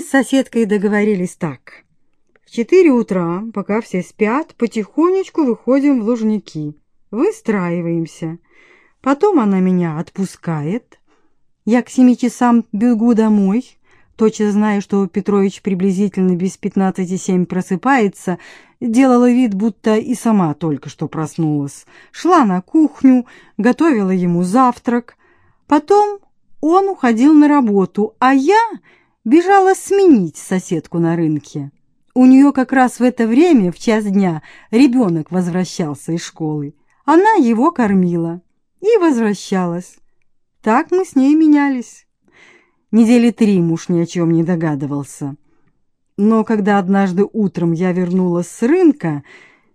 С соседкой договорились так. В четыре утра, пока все спят, потихонечку выходим в Лужники, выстраиваемся. Потом она меня отпускает. Я к семи часам бегу домой, точно зная, что Петрович приблизительно без пятнадцати семь просыпается, делала вид, будто и сама только что проснулась. Шла на кухню, готовила ему завтрак. Потом он уходил на работу, а я бежала сменить соседку на рынке. У нее как раз в это время, в час дня, ребенок возвращался из школы. Она его кормила и возвращалась. Так мы с ней менялись. Недели три муж ни о чем не догадывался. Но когда однажды утром я вернулась с рынка,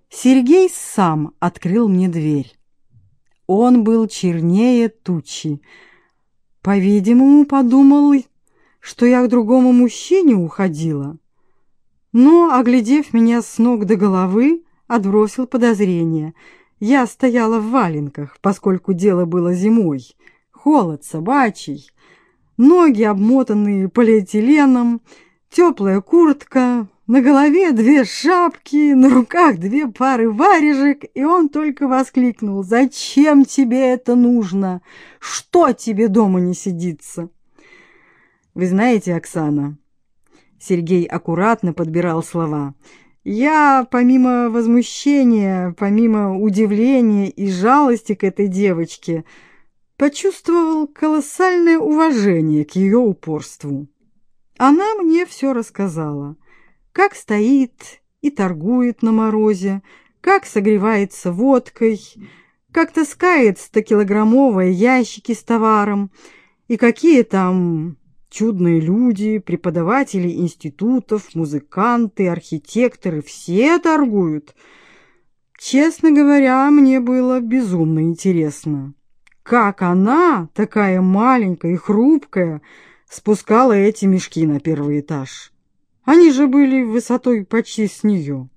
Сергей сам открыл мне дверь. Он был чернее тучи. По-видимому, подумал, что я к другому мужчине уходила. Но, оглядев меня с ног до головы, отбросил подозрение. Я стояла в валенках, поскольку дело было зимой. Холод собачий, ноги обмотанные полиэтиленом, теплая куртка, на голове две шапки, на руках две пары варежек, и он только воскликнул «Зачем тебе это нужно? Что тебе дома не сидится?» Вы знаете, Оксана, Сергей аккуратно подбирал слова. Я, помимо возмущения, помимо удивления и жалости к этой девочке, почувствовал колоссальное уважение к ее упорству. Она мне все рассказала, как стоит и торгует на морозе, как согревается водкой, как таскает стокилограммовые ящики с товаром и какие там чудные люди, преподаватели институтов, музыканты, архитекторы, все торгуют. Честно говоря, мне было безумно интересно. Как она, такая маленькая и хрупкая, спускала эти мешки на первый этаж? Они же были высотой почти с нее.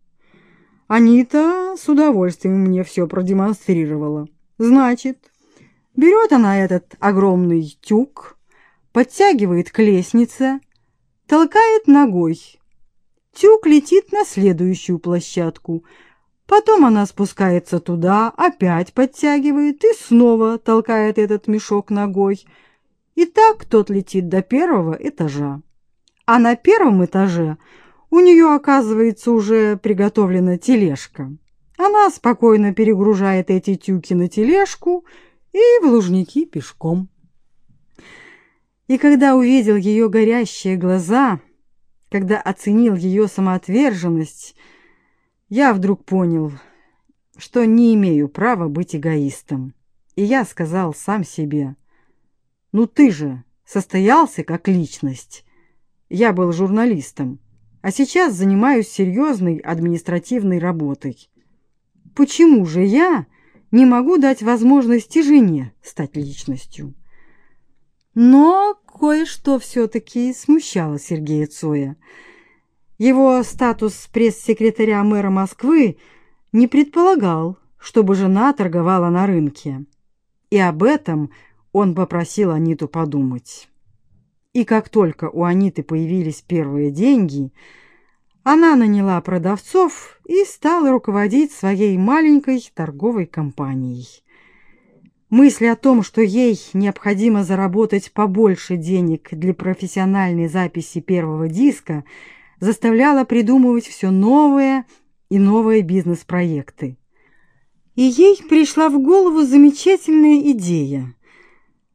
Анита с удовольствием мне все продемонстрировала. Значит, берет она этот огромный тюк, подтягивает к лестнице, толкает ногой. Тюк летит на следующую площадку — Потом она спускается туда, опять подтягивает и снова толкает этот мешок ногой. И так тот летит до первого этажа. А на первом этаже у нее, оказывается, уже приготовлена тележка. Она спокойно перегружает эти тюки на тележку и в лужники пешком. И когда увидел ее горящие глаза, когда оценил ее самоотверженность, я вдруг понял, что не имею права быть эгоистом. И я сказал сам себе, «Ну ты же состоялся как личность. Я был журналистом, а сейчас занимаюсь серьезной административной работой. Почему же я не могу дать возможности жене стать личностью?» Но кое-что все-таки смущало Сергея Цоя – его статус пресс-секретаря мэра Москвы не предполагал, чтобы жена торговала на рынке. И об этом он попросил Аниту подумать. И как только у Аниты появились первые деньги, она наняла продавцов и стала руководить своей маленькой торговой компанией. Мысль о том, что ей необходимо заработать побольше денег для профессиональной записи первого диска – заставляла придумывать все новые и новые бизнес-проекты. И ей пришла в голову замечательная идея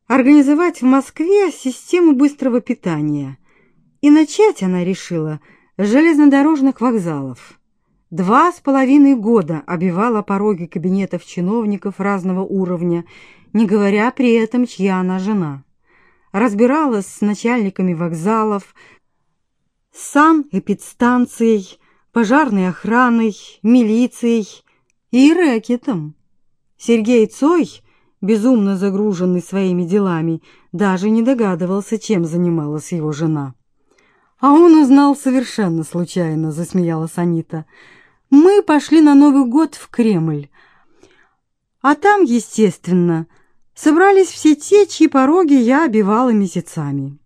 организовать в Москве систему быстрого питания. И начать она решила с железнодорожных вокзалов. Два с половиной года обивала пороги кабинетов чиновников разного уровня, не говоря при этом, чья она жена. Разбиралась с начальниками вокзалов, санэпидстанцией, пожарной охраной, милицией и рэкетом. Сергей Цой, безумно загруженный своими делами, даже не догадывался, чем занималась его жена. А он узнал совершенно случайно, засмеялась Анита. Мы пошли на Новый год в Кремль. А там, естественно, собрались все те, чьи пороги я обивала месяцами.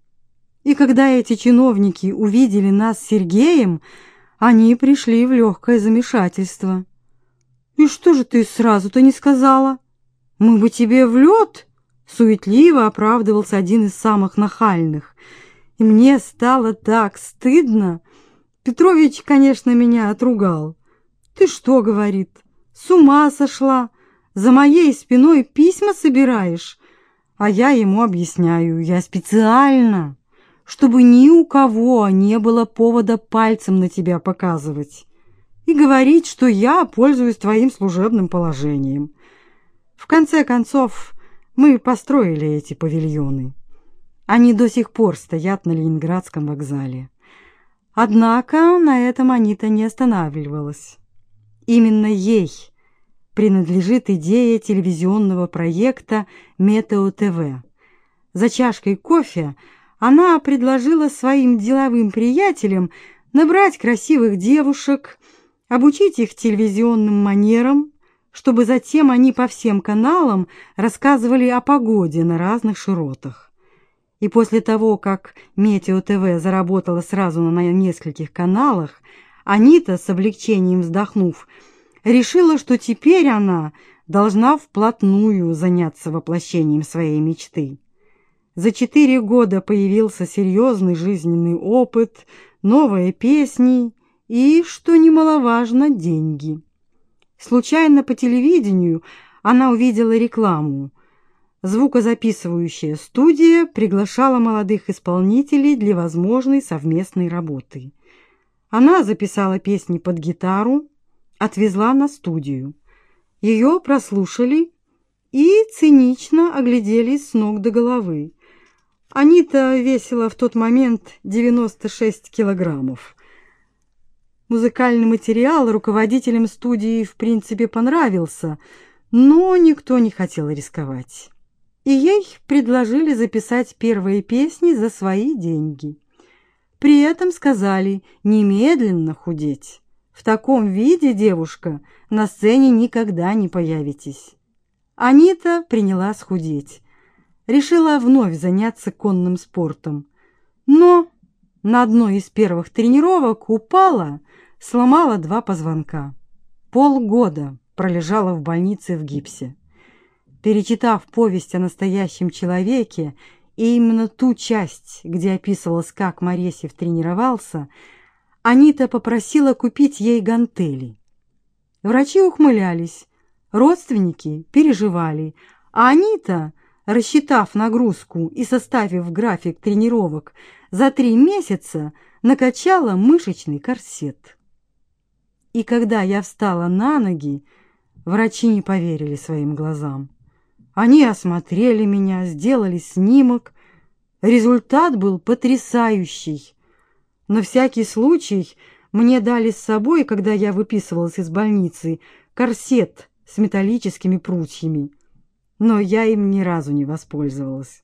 И когда эти чиновники увидели нас с Сергеем, они пришли в легкое замешательство. «И что же ты сразу-то не сказала? Мы бы тебе в лед!» Суетливо оправдывался один из самых нахальных. И мне стало так стыдно. Петрович, конечно, меня отругал. «Ты что?» — говорит. «С ума сошла! За моей спиной письма собираешь?» А я ему объясняю, я специально, чтобы ни у кого не было повода пальцем на тебя показывать и говорить, что я пользуюсь твоим служебным положением. В конце концов, мы построили эти павильоны. Они до сих пор стоят на Ленинградском вокзале. Однако на этом Анита не останавливалась. Именно ей принадлежит идея телевизионного проекта «Метео ТВ». За чашкой кофе она предложила своим деловым приятелям набрать красивых девушек, обучить их телевизионным манерам, чтобы затем они по всем каналам рассказывали о погоде на разных широтах. И после того, как Метео ТВ заработала сразу на нескольких каналах, Анита, с облегчением вздохнув, решила, что теперь она должна вплотную заняться воплощением своей мечты. За четыре года появился серьезный жизненный опыт, новые песни и, что немаловажно, деньги. Случайно по телевидению она увидела рекламу. Звукозаписывающая студия приглашала молодых исполнителей для возможной совместной работы. Она записала песни под гитару, отвезла на студию. Ее прослушали и цинично оглядели с ног до головы. Анита весила в тот момент 96 килограммов. Музыкальный материал руководителям студии в принципе понравился, но никто не хотел рисковать. И ей предложили записать первые песни за свои деньги. При этом сказали немедленно худеть. В таком виде, девушка, на сцене никогда не появитесь. Анита приняла схудеть. Решила вновь заняться конным спортом. Но на одной из первых тренировок упала, сломала два позвонка. Полгода пролежала в больнице в гипсе. Перечитав повесть о настоящем человеке и именно ту часть, где описывалось, как Моресьев тренировался, Анита попросила купить ей гантели. Врачи ухмылялись, родственники переживали, а Анита, рассчитав нагрузку и составив график тренировок, за три месяца накачала мышечный корсет. И когда я встала на ноги, врачи не поверили своим глазам. Они осмотрели меня, сделали снимок. Результат был потрясающий. На всякий случай мне дали с собой, когда я выписывалась из больницы, корсет с металлическими прутьями, но я им ни разу не воспользовалась.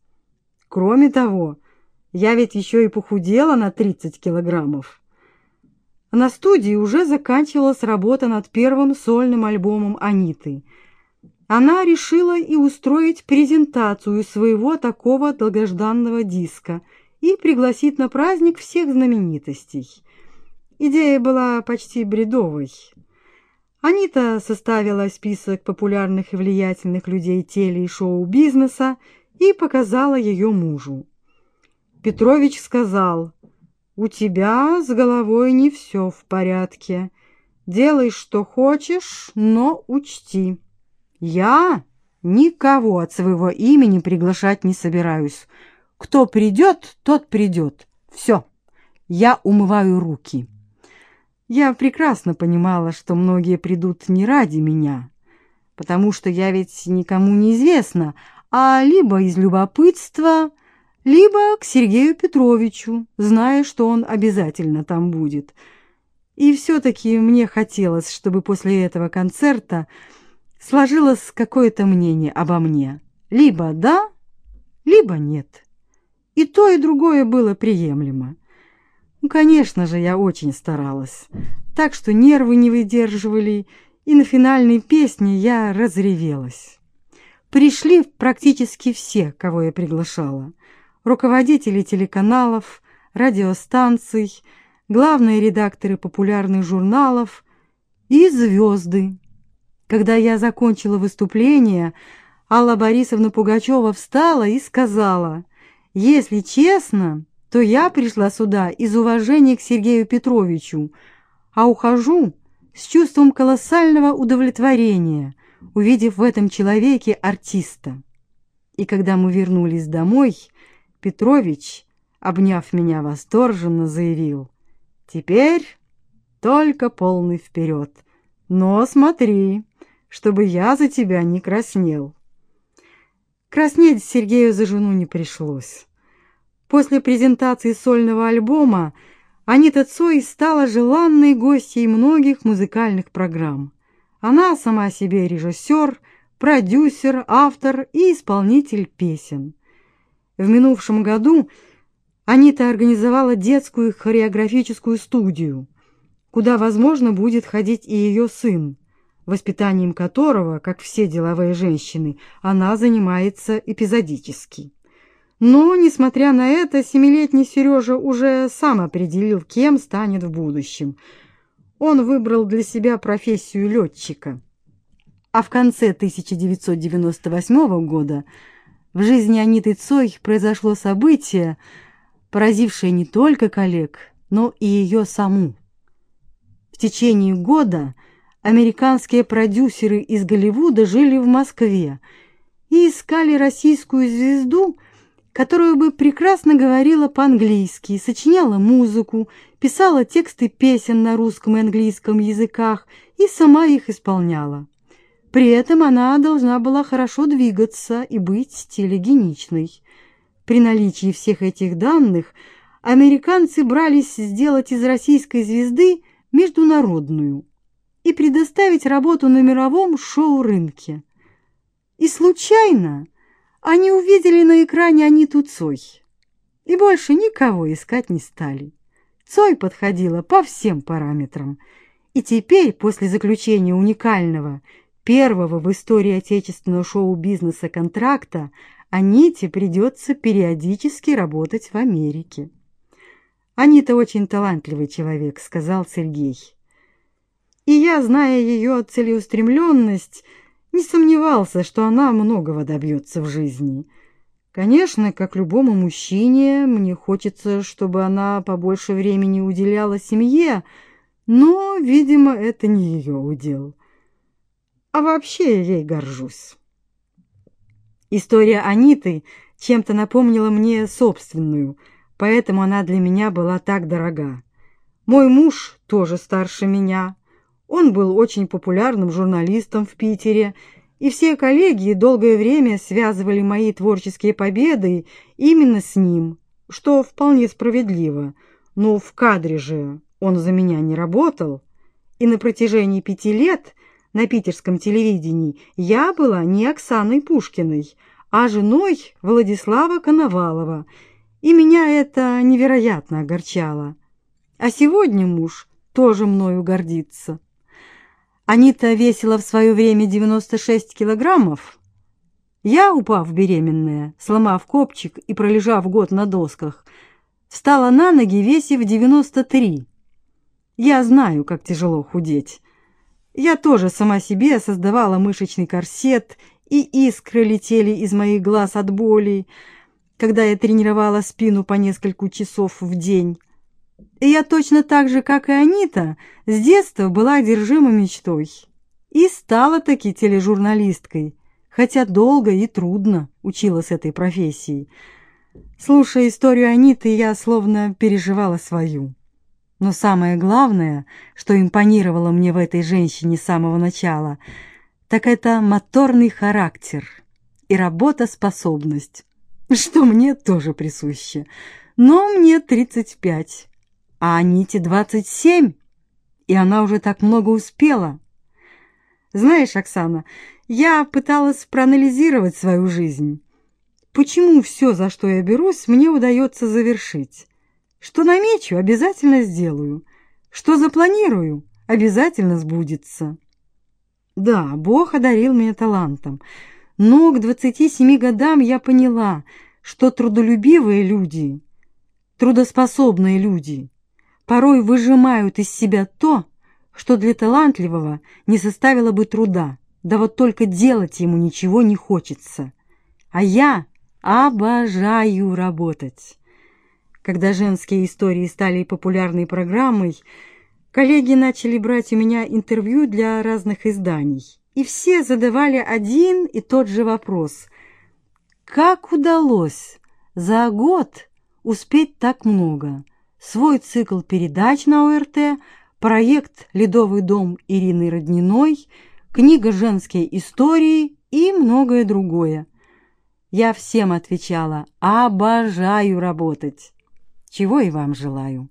Кроме того, я ведь еще и похудела на 30 килограммов. На студии уже заканчивалась работа над первым сольным альбомом Аниты. Она решила и устроить презентацию своего такого долгожданного диска – и пригласить на праздник всех знаменитостей. Идея была почти бредовой. Анита составила список популярных и влиятельных людей теле- и шоу-бизнеса и показала ее мужу. Петрович сказал, «У тебя с головой не все в порядке. Делай, что хочешь, но учти. Я никого от своего имени приглашать не собираюсь. Кто придет, тот придет. Все, я умываю руки. Я прекрасно понимала, что многие придут не ради меня, потому что я ведь никому не известна, а либо из любопытства, либо к Сергею Петровичу, зная, что он обязательно там будет. И все-таки мне хотелось, чтобы после этого концерта сложилось какое-то мнение обо мне. Либо да, либо нет. И то, и другое было приемлемо. Ну, конечно же, я очень старалась, так что нервы не выдерживали, и на финальной песне я разревелась. Пришли практически все, кого я приглашала. руководители телеканалов, радиостанций, главные редакторы популярных журналов и звезды. Когда я закончила выступление, Алла Борисовна Пугачева встала и сказала, «Если честно, то я пришла сюда из уважения к Сергею Петровичу, а ухожу с чувством колоссального удовлетворения, увидев в этом человеке артиста». И когда мы вернулись домой, Петрович, обняв меня восторженно, заявил, «Теперь только полный вперед, но смотри, чтобы я за тебя не краснел». Краснеть Сергею за жену не пришлось. После презентации сольного альбома Анита Цой стала желанной гостьей многих музыкальных программ. Она сама себе режиссер, продюсер, автор и исполнитель песен. В минувшем году Анита организовала детскую хореографическую студию, куда, возможно, будет ходить и ее сын, воспитанием которого, как все деловые женщины, она занимается эпизодически. Но, несмотря на это, семилетний Сережа уже сам определил, кем станет в будущем. Он выбрал для себя профессию летчика. А в конце 1998 года в жизни Аниты Цой произошло событие, поразившее не только коллег, но и ее саму. В течение года американские продюсеры из Голливуда жили в Москве и искали российскую звезду, которая бы прекрасно говорила по-английски, сочиняла музыку, писала тексты песен на русском и английском языках и сама их исполняла. При этом она должна была хорошо двигаться и быть телегеничной. При наличии всех этих данных американцы брались сделать из российской звезды международную и предоставить работу на мировом шоу-рынке. И случайно они увидели на экране Аниту Цой и больше никого искать не стали. Цой подходила по всем параметрам, и теперь, после заключения уникального, первого в истории отечественного шоу-бизнеса контракта, Аните придется периодически работать в Америке. «Анита очень талантливый человек», — сказал Сергей. И я, зная ее целеустремленность, не сомневался, что она многого добьется в жизни. Конечно, как любому мужчине, мне хочется, чтобы она побольше времени уделяла семье, но, видимо, это не ее удел. А вообще я ей горжусь. История Аниты чем-то напомнила мне собственную, поэтому она для меня была так дорога. Мой муж тоже старше меня, он был очень популярным журналистом в Питере, и все коллеги долгое время связывали мои творческие победы именно с ним, что вполне справедливо. Но в кадре же он за меня не работал, и на протяжении пяти лет на питерском телевидении я была не Оксаной Пушкиной, а женой Владислава Коновалова, и меня это невероятно огорчало. А сегодня муж тоже мною гордится. Анита весила в свое время 96 килограммов. Я, упав беременная, сломав копчик и пролежав год на досках, встала на ноги, весив 93. Я знаю, как тяжело худеть. Я тоже сама себе создавала мышечный корсет, и искры летели из моих глаз от боли, когда я тренировала спину по несколько часов в день. И я точно так же, как и Анита, с детства была одержима мечтой. И стала таки тележурналисткой, хотя долго и трудно училась этой профессии. Слушая историю Аниты, я словно переживала свою. Но самое главное, что импонировало мне в этой женщине с самого начала, так это моторный характер и работоспособность, что мне тоже присуще. Но мне 35, а Аните двадцать семь, и она уже так много успела. Знаешь, Оксана, я пыталась проанализировать свою жизнь. Почему все, за что я берусь, мне удается завершить? Что намечу, обязательно сделаю. Что запланирую, обязательно сбудется. Да, Бог одарил меня талантом, но к двадцати семи годам я поняла, что трудолюбивые люди, трудоспособные люди порой выжимают из себя то, что для талантливого не составило бы труда, да вот только делать ему ничего не хочется. А я обожаю работать. Когда женские истории стали популярной программой, коллеги начали брать у меня интервью для разных изданий. И все задавали один и тот же вопрос. Как удалось за год успеть так много? Свой цикл передач на ОРТ, проект «Ледовый дом» Ирины Родниной, книга «Женские истории» и многое другое. Я всем отвечала «Обожаю работать». Чего и вам желаю.